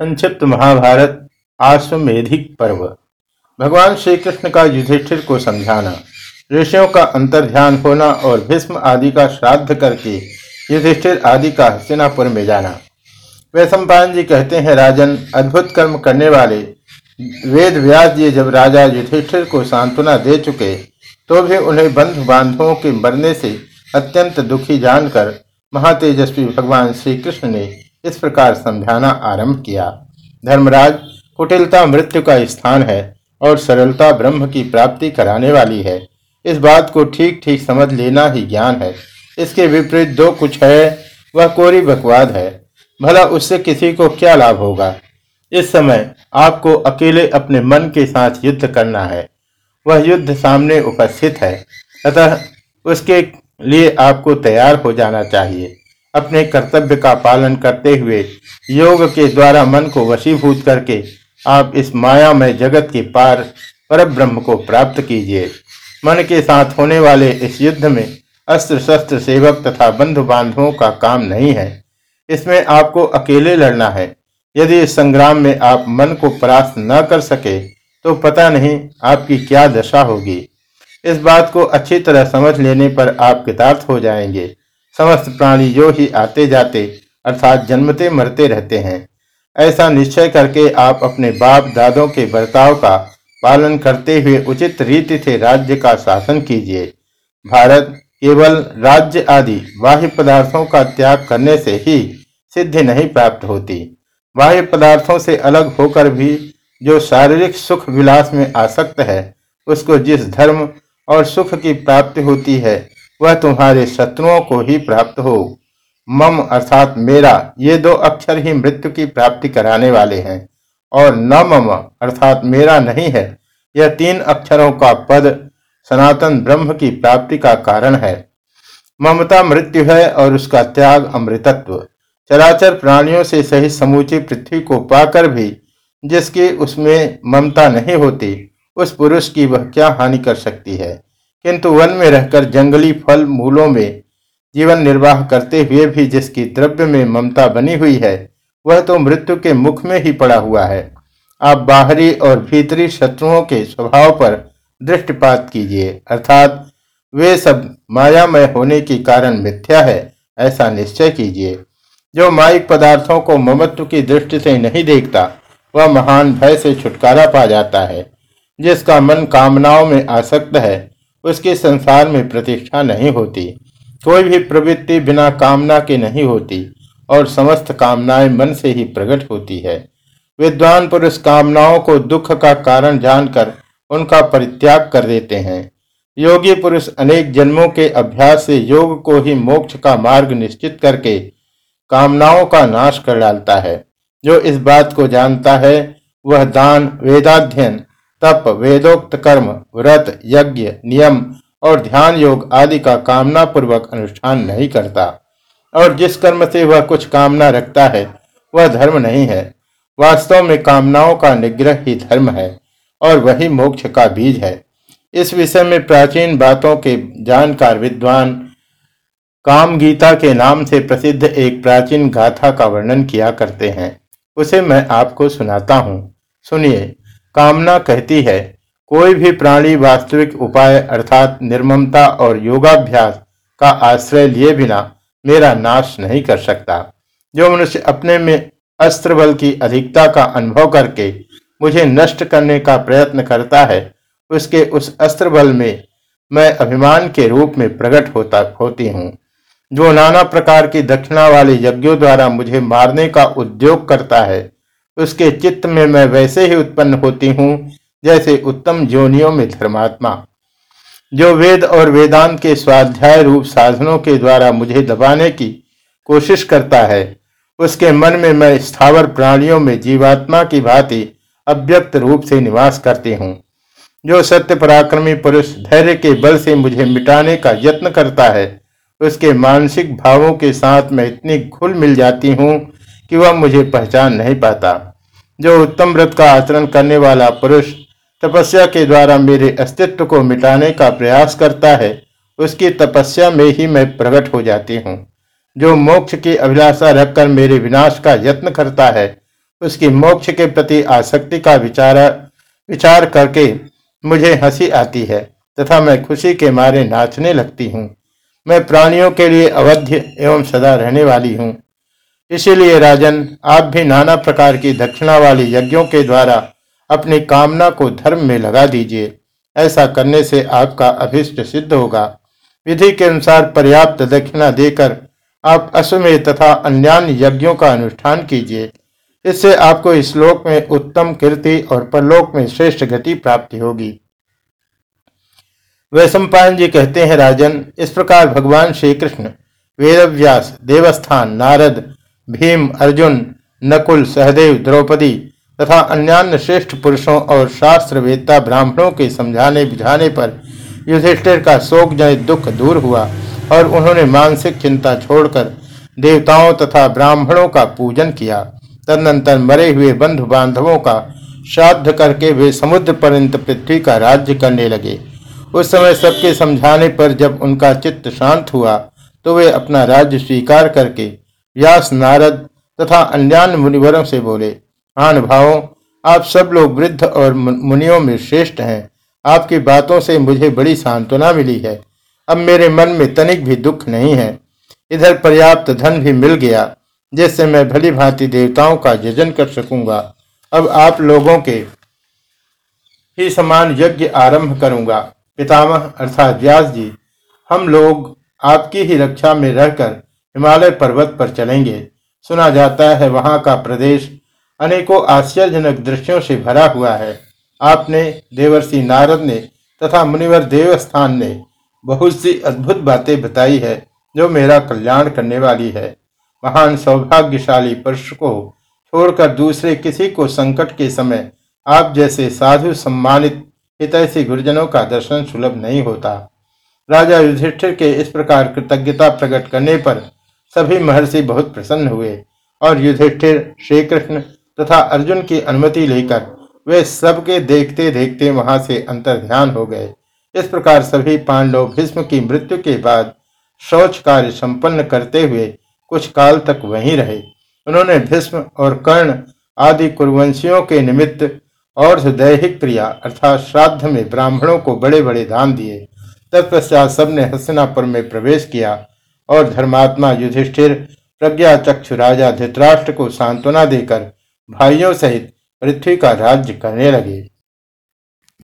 संक्षिप्त महाभारत आश्वेधिक पर्व। भगवान श्री कृष्ण का युधिष्ठिर को समझाना, ऋषियों का अंतर्ध्यान होना और भीष्म आदि का श्राद्ध करके युधिष्ठिर आदि का हस्तिनापुर में जाना। वे सम्पान जी कहते हैं, राजन, अद्भुत कर्म करने वाले वेद व्यास जी जब राजा युधिष्ठिर को सांत्वना दे चुके तो भी उन्हें बंधु बांधवों के मरने से अत्यंत दुखी जानकर महातेजस्वी भगवान श्री कृष्ण ने इस प्रकार समझाना आरंभ किया। धर्मराज कुटिलता मृत्यु का स्थान है और सरलता ब्रह्म की प्राप्ति कराने वाली है। इस बात को ठीक ठीक समझ लेना ही ज्ञान है। इसके विपरीत दो कुछ है, वह कोरी बकवाद है। भला उससे किसी को क्या लाभ होगा? इस समय आपको अकेले अपने मन के साथ युद्ध करना है। वह युद्ध सामने उपस्थित है। अतः उसके लिए आपको तैयार हो जाना चाहिए। अपने कर्तव्य का पालन करते हुए योग के द्वारा मन को वशीभूत करके आप इस मायामय जगत के पार पर ब्रह्म को प्राप्त कीजिए। मन के साथ होने वाले इस युद्ध में अस्त्र शस्त्र सेवक तथा बंधु बांधवों का काम नहीं है। इसमें आपको अकेले लड़ना है। यदि इस संग्राम में आप मन को परास्त न कर सके तो पता नहीं आपकी क्या दशा होगी। इस बात को अच्छी तरह समझ लेने पर आप कितार्थ हो जाएँगे। समस्त प्राणी जो ही आते जाते, अर्थात जन्मते मरते रहते हैं। ऐसा निश्चय करके आप अपने बाप दादों के बर्ताव का पालन करते हुए उचित रीति से राज्य का शासन कीजिए। भारत केवल राज्य आदि बाह्य पदार्थों का त्याग करने से ही सिद्धि नहीं प्राप्त होती। बाह्य पदार्थों से अलग होकर भी जो शारीरिक सुख विलास में आसक्त है, उसको जिस धर्म और सुख की प्राप्ति होती है वह तुम्हारे शत्रुओं को ही प्राप्त हो। मम अर्थात मेरा, ये दो अक्षर ही मृत्यु की प्राप्ति कराने वाले हैं। और न मम अर्थात मेरा नहीं है, यह तीन अक्षरों का पद सनातन ब्रह्म की प्राप्ति का कारण है। ममता मृत्यु है और उसका त्याग अमृतत्व। चराचर प्राणियों से सही समूची पृथ्वी को पाकर भी, जिसकी उसमें ममता नहीं होती, उस पुरुष की वह क्या हानि कर सकती है? किंतु वन में रहकर जंगली फल मूलों में जीवन निर्वाह करते हुए भी जिसकी द्रव्य में ममता बनी हुई है, वह तो मृत्यु के मुख में ही पड़ा हुआ है। आप बाहरी और भीतरी शत्रुओं के स्वभाव पर दृष्टिपात कीजिए, अर्थात वे सब मायामय होने के कारण मिथ्या है, ऐसा निश्चय कीजिए। जो माइक पदार्थों को ममत्व की दृष्टि से नहीं देखता, वह महान भय से छुटकारा पा जाता है, जिसका मन कामनाओं में आसक्त है। उसके संसार में प्रतिष्ठा नहीं होती। कोई भी प्रवृत्ति बिना कामना के नहीं होती और समस्त कामनाएँ मन से ही प्रकट होती है। विद्वान पुरुष कामनाओं को दुख का कारण जानकर उनका परित्याग कर देते हैं। योगी पुरुष अनेक जन्मों के अभ्यास से योग को ही मोक्ष का मार्ग निश्चित करके कामनाओं का नाश कर डालता है। जो इस बात को जानता है, वह दान, वेदाध्ययन तप, वेदोक्त कर्म, व्रत, यज्ञ, नियम और ध्यान योग आदि का कामना पूर्वक अनुष्ठान नहीं करता। और जिस कर्म से वह कुछ कामना रखता है, वह धर्म नहीं है। वास्तव में कामनाओं का निग्रह ही धर्म है और वही मोक्ष का बीज है। इस विषय में प्राचीन बातों के जानकार विद्वान काम गीता के नाम से प्रसिद्ध एक प्राचीन गाथा का वर्णन किया करते हैं। उसे मैं आपको सुनाता हूँ। सुनिए। कामना कहती है, कोई भी प्राणी वास्तविक उपाय अर्थात निर्ममता और योगाभ्यास का आश्रय लिए बिना मेरा नाश नहीं कर सकता। जो मनुष्य अपने में अस्त्र बल की अधिकता का अनुभव करके मुझे नष्ट करने का प्रयत्न करता है, उसके उस अस्त्र बल में मैं अभिमान के रूप में प्रकट होता, होती हूँ। जो नाना प्रकार की दक्षिणा वाले यज्ञों द्वारा मुझे मारने का उद्योग करता है उसके चित्त में मैं वैसे ही उत्पन्न होती हूँ, जैसे उत्तम जोनियों में धर्मात्मा। जो वेद और वेदांत के स्वाध्याय रूप साधनों के द्वारा मुझे दबाने की कोशिश करता है, उसके मन में मैं स्थावर प्राणियों में जीवात्मा की भांति अव्यक्त रूप से निवास करती हूँ, जो सत्य पराक्रमी पुरुष धैर्य के बल से मुझे मिटाने का यत्न करता है, उसके मानसिक भावों के साथ मैं इतनी घुल मिल जाती हूँ कि वह मुझे पहचान नहीं पाता। जो उत्तम व्रत का आचरण करने वाला पुरुष तपस्या के द्वारा मेरे अस्तित्व को मिटाने का प्रयास करता है, उसकी तपस्या में ही मैं प्रकट हो जाती हूँ। जो मोक्ष की अभिलाषा रखकर मेरे विनाश का यत्न करता है, उसकी मोक्ष के प्रति आसक्ति का विचार विचार करके मुझे हँसी आती है तथा मैं खुशी के मारे नाचने लगती हूँ। मैं प्राणियों के लिए अवध्य एवं सदा रहने वाली हूँ। इसीलिए राजन, आप भी नाना प्रकार की दक्षिणा वाली यज्ञों के द्वारा अपनी कामना को धर्म में लगा दीजिए। ऐसा करने से आपका अभिष्ट सिद्ध होगा। विधि के अनुसार पर्याप्त दक्षिणा देकर आप अश्वमेध तथा अन्य यज्ञों का अनुष्ठान कीजिए। इससे आपको इस लोक में उत्तम कीर्ति और परलोक में श्रेष्ठ गति प्राप्ति होगी। वैशंपायन जी कहते हैं, राजन, इस प्रकार भगवान श्री कृष्ण वेदव्यास, देवस्थान, नारद भीम, अर्जुन, नकुल, सहदेव, द्रौपदी तथा अन्य श्रेष्ठ पुरुषों और शास्त्र वेत्ता ब्राह्मणों के समझाने बुझाने पर युधिष्ठिर का शोक जनित दुख दूर हुआ और उन्होंने मानसिक चिंता छोड़कर देवताओं तथा ब्राह्मणों का पूजन किया। तदनंतर मरे हुए बंधु बांधवों का श्राद्ध करके वे समुद्र पर्यंत पृथ्वी का राज्य करने लगे। उस समय सबके समझाने पर जब उनका चित्त शांत हुआ तो वे अपना राज्य स्वीकार करके व्यास नारद तथा अन्य मुनिवरों से बोले भावों आप सब लोग वृद्ध और मुनियों में श्रेष्ठ हैं। आपकी बातों से मुझे बड़ी सांत्वना मिली है। अब मेरे मन में तनिक भी दुख नहीं है। इधर पर्याप्त धन भी मिल गया, जिससे मैं भली भांति देवताओं का यजन कर सकूँगा। अब आप लोगों के ही समान यज्ञ आरंभ करूँगा। पितामह अर्थात व्यास जी, हम लोग आपकी ही रक्षा में रहकर हिमालय पर्वत पर चलेंगे। सुना जाता है वहाँ का प्रदेश अनेकों आश्चर्यजनक दृश्यों से भरा हुआ है। आपने देवर्षि नारद ने तथा मुनिवर देवस्थान ने बहुत सी अद्भुत बातें बताई है, जो मेरा कल्याण करने वाली है। महान सौभाग्यशाली पुरुष को छोड़कर दूसरे किसी को संकट के समय आप जैसे साधु सम्मानित हितैषी गुरुजनों का दर्शन सुलभ नहीं होता। राजा युधिष्ठिर के इस प्रकार कृतज्ञता प्रकट करने पर सभी महर्षि बहुत प्रसन्न हुए और युधिष्ठिर श्री कृष्ण तथा अर्जुन की अनुमति लेकर वे सबके देखते देखते वहाँ से अंतर ध्यान हो गए। इस प्रकार सभी पांडव भीष्म की मृत्यु के बाद शौच कार्य संपन्न करते हुए कुछ काल तक वहीं रहे। उन्होंने भीष्म और कर्ण आदि कुरवंशियों के निमित्त और दैहिक क्रिया अर्थात श्राद्ध में ब्राह्मणों को बड़े बड़े दान दिए। तत्पश्चात सबने हस्तिनापुर में प्रवेश किया और धर्मात्मा युधिष्ठिर, प्रज्ञा चक्षु राजा धृतराष्ट्र को सांत्वना देकर भाइयों सहित पृथ्वी का राज्य करने लगे।